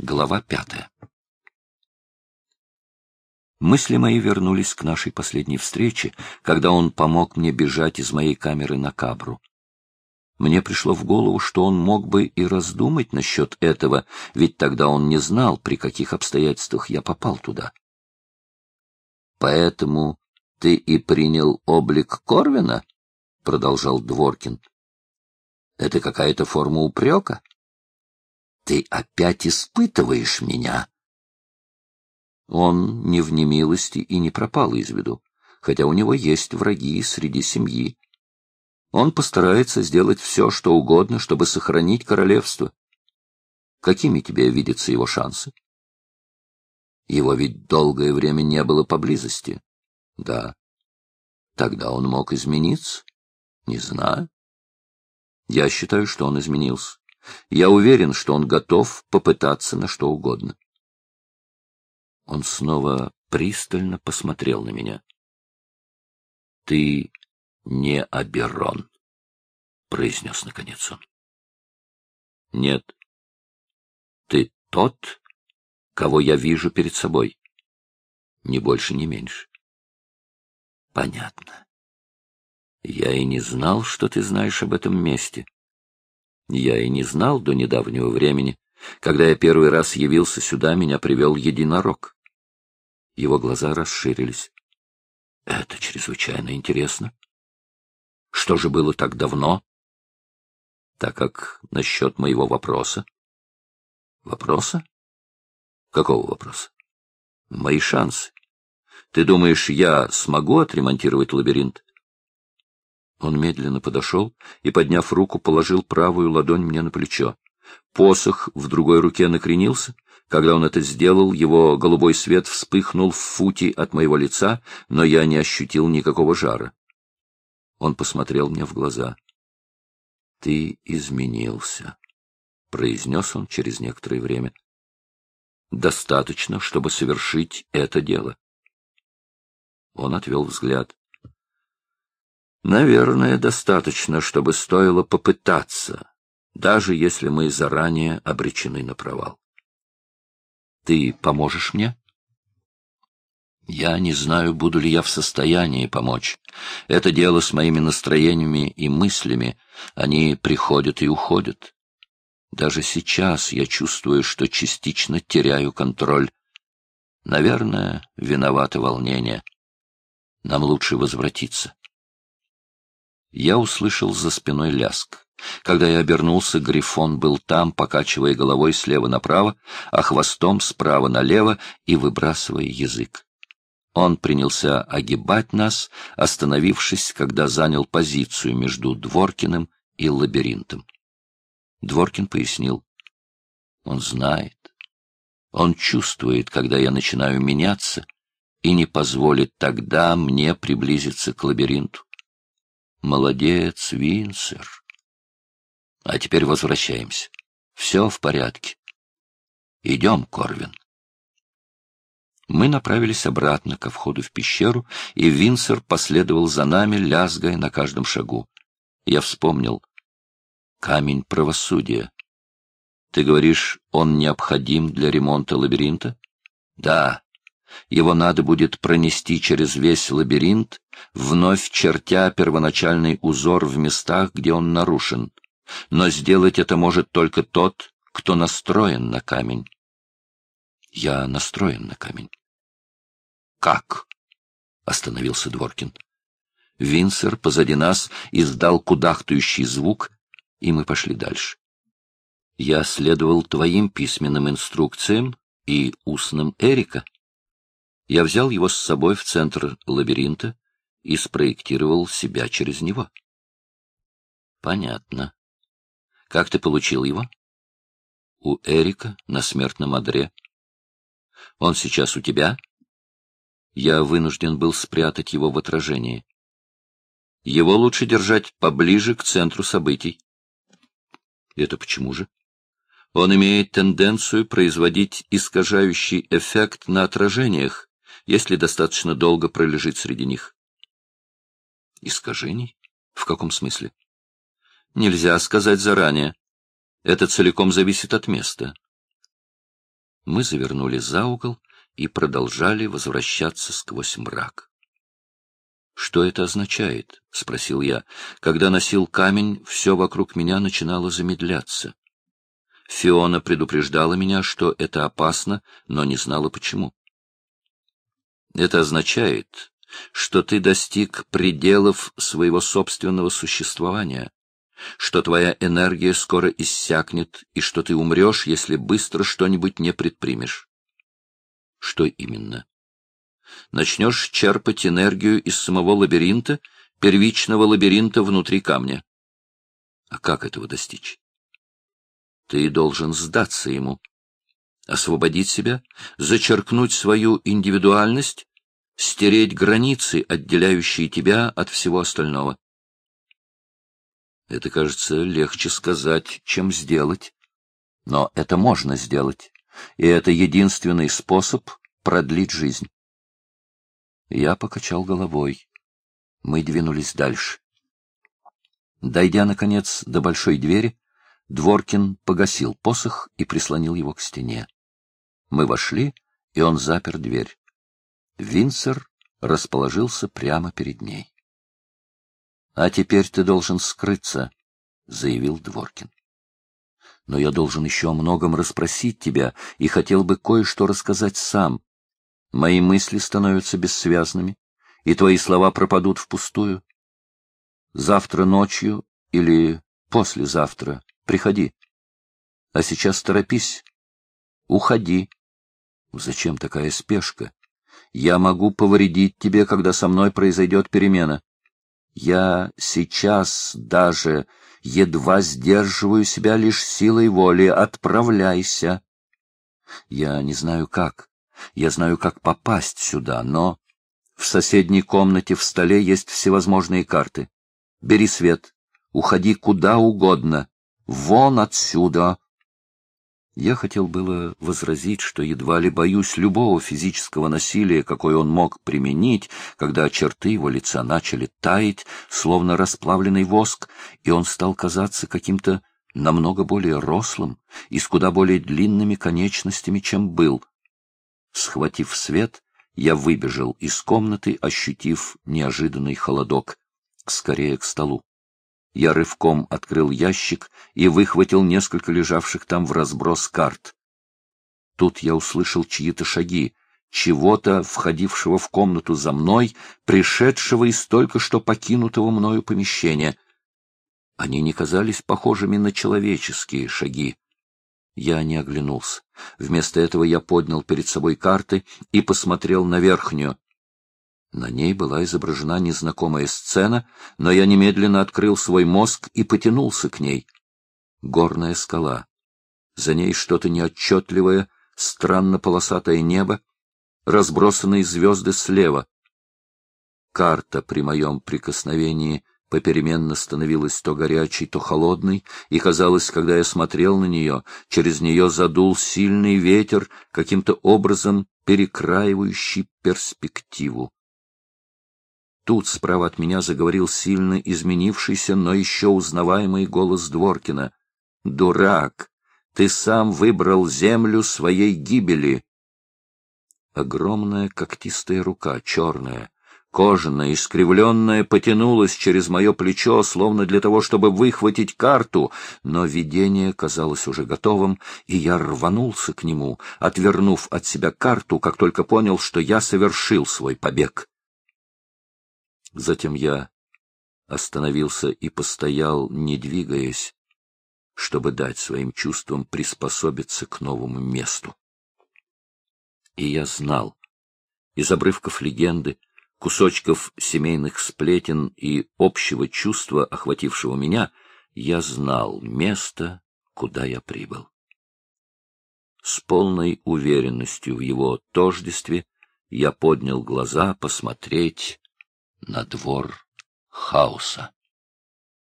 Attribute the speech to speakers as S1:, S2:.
S1: Глава пятая. Мысли мои вернулись к нашей последней встрече, когда он помог мне бежать из моей камеры на Кабру. Мне пришло в голову, что он мог бы и раздумать насчет этого, ведь тогда он не знал, при каких обстоятельствах я попал туда. «Поэтому ты и принял облик Корвина?» — продолжал Дворкин. «Это какая-то форма упрека?» Ты опять испытываешь меня. Он не в немилости и не пропал из виду, хотя у него есть враги среди семьи. Он постарается сделать все, что угодно, чтобы сохранить королевство. Какими тебе видятся его шансы? Его ведь долгое время не было поблизости. Да. Тогда он мог измениться? Не знаю. Я считаю, что он изменился. Я уверен, что он готов попытаться на что угодно. Он снова пристально посмотрел на меня. — Ты не Аберон, — произнес наконец он. — Нет. Ты тот, кого я вижу перед собой. Ни больше, ни меньше. — Понятно. Я и не знал, что ты знаешь об этом месте. — я и не знал до недавнего времени. Когда я первый раз явился сюда, меня привел единорог. Его глаза расширились. Это чрезвычайно интересно. Что же было так давно? Так как насчет моего вопроса. Вопроса? Какого вопроса? Мои шансы. Ты думаешь, я смогу отремонтировать лабиринт? Он медленно подошел и, подняв руку, положил правую ладонь мне на плечо. Посох в другой руке накренился. Когда он это сделал, его голубой свет вспыхнул в футе от моего лица, но я не ощутил никакого жара. Он посмотрел мне в глаза. — Ты изменился, — произнес он через некоторое время. — Достаточно, чтобы совершить это дело. Он отвел взгляд. Наверное, достаточно, чтобы стоило попытаться, даже если мы заранее обречены на провал. Ты поможешь мне? Я не знаю, буду ли я в состоянии помочь. Это дело с моими настроениями и мыслями. Они приходят и уходят. Даже сейчас я чувствую, что частично теряю контроль. Наверное, виновато волнение. Нам лучше возвратиться. Я услышал за спиной ляск. Когда я обернулся, Грифон был там, покачивая головой слева направо, а хвостом справа налево и выбрасывая язык. Он принялся огибать нас, остановившись, когда занял позицию между Дворкиным и лабиринтом. Дворкин пояснил. Он знает. Он чувствует, когда я начинаю меняться, и не позволит тогда мне приблизиться к лабиринту. Молодец, Винсер. А теперь возвращаемся. Все в порядке. Идем, Корвин. Мы направились обратно ко входу в пещеру, и Винсер последовал за нами, лязгая на каждом шагу. Я вспомнил. Камень правосудия. Ты говоришь, он необходим для ремонта лабиринта? Да, его надо будет пронести через весь лабиринт, вновь чертя первоначальный узор в местах, где он нарушен. Но сделать это может только тот, кто настроен на камень. Я настроен на камень. Как? Остановился Дворкин. Винсер позади нас издал кудахтающий звук, и мы пошли дальше. Я следовал твоим письменным инструкциям и устным Эрика. Я взял его с собой в центр лабиринта и спроектировал себя через него. Понятно. Как ты получил его? У Эрика на смертном одре. Он сейчас у тебя? Я вынужден был спрятать его в отражении. Его лучше держать поближе к центру событий. Это почему же? Он имеет тенденцию производить искажающий эффект на отражениях, если достаточно долго пролежит среди них. Искажений? В каком смысле? Нельзя сказать заранее. Это целиком зависит от места. Мы завернули за угол и продолжали возвращаться сквозь мрак. «Что это означает?» — спросил я. Когда носил камень, все вокруг меня начинало замедляться. Фиона предупреждала меня, что это опасно, но не знала почему. Это означает, что ты достиг пределов своего собственного существования, что твоя энергия скоро иссякнет и что ты умрешь, если быстро что-нибудь не предпримешь. Что именно? Начнешь черпать энергию из самого лабиринта, первичного лабиринта внутри камня. А как этого достичь? Ты должен сдаться ему, освободить себя, зачеркнуть свою индивидуальность, стереть границы, отделяющие тебя от всего остального. Это, кажется, легче сказать, чем сделать. Но это можно сделать, и это единственный способ продлить жизнь. Я покачал головой. Мы двинулись дальше. Дойдя, наконец, до большой двери, Дворкин погасил посох и прислонил его к стене. Мы вошли, и он запер дверь. Винсер расположился прямо перед ней. — А теперь ты должен скрыться, — заявил Дворкин. — Но я должен еще о многом расспросить тебя и хотел бы кое-что рассказать сам. Мои мысли становятся бессвязными, и твои слова пропадут впустую. Завтра ночью или послезавтра Приходи. А сейчас торопись. Уходи. Зачем такая спешка? Я могу повредить тебе, когда со мной произойдет перемена. Я сейчас даже едва сдерживаю себя лишь силой воли. Отправляйся. Я не знаю как. Я знаю, как попасть сюда, но... В соседней комнате в столе есть всевозможные карты. Бери свет. Уходи куда угодно. Вон отсюда!» Я хотел было возразить, что едва ли боюсь любого физического насилия, какое он мог применить, когда черты его лица начали таять, словно расплавленный воск, и он стал казаться каким-то намного более рослым и с куда более длинными конечностями, чем был. Схватив свет, я выбежал из комнаты, ощутив неожиданный холодок, скорее к столу. Я рывком открыл ящик и выхватил несколько лежавших там в разброс карт. Тут я услышал чьи-то шаги, чего-то, входившего в комнату за мной, пришедшего из только что покинутого мною помещения. Они не казались похожими на человеческие шаги. Я не оглянулся. Вместо этого я поднял перед собой карты и посмотрел на верхнюю. На ней была изображена незнакомая сцена, но я немедленно открыл свой мозг и потянулся к ней. Горная скала. За ней что-то неотчетливое, странно полосатое небо, разбросанные звезды слева. Карта при моем прикосновении попеременно становилась то горячей, то холодной, и казалось, когда я смотрел на нее, через нее задул сильный ветер, каким-то образом перекраивающий перспективу. Тут справа от меня заговорил сильно изменившийся, но еще узнаваемый голос Дворкина. «Дурак! Ты сам выбрал землю своей гибели!» Огромная когтистая рука, черная, кожаная, искривленная, потянулась через мое плечо, словно для того, чтобы выхватить карту, но видение казалось уже готовым, и я рванулся к нему, отвернув от себя карту, как только понял, что я совершил свой побег. Затем я остановился и постоял, не двигаясь, чтобы дать своим чувствам приспособиться к новому месту. И я знал, из обрывков легенды, кусочков семейных сплетен и общего чувства, охватившего меня, я знал место, куда я прибыл. С полной уверенностью в его тождестве я поднял глаза посмотреть на двор хаоса.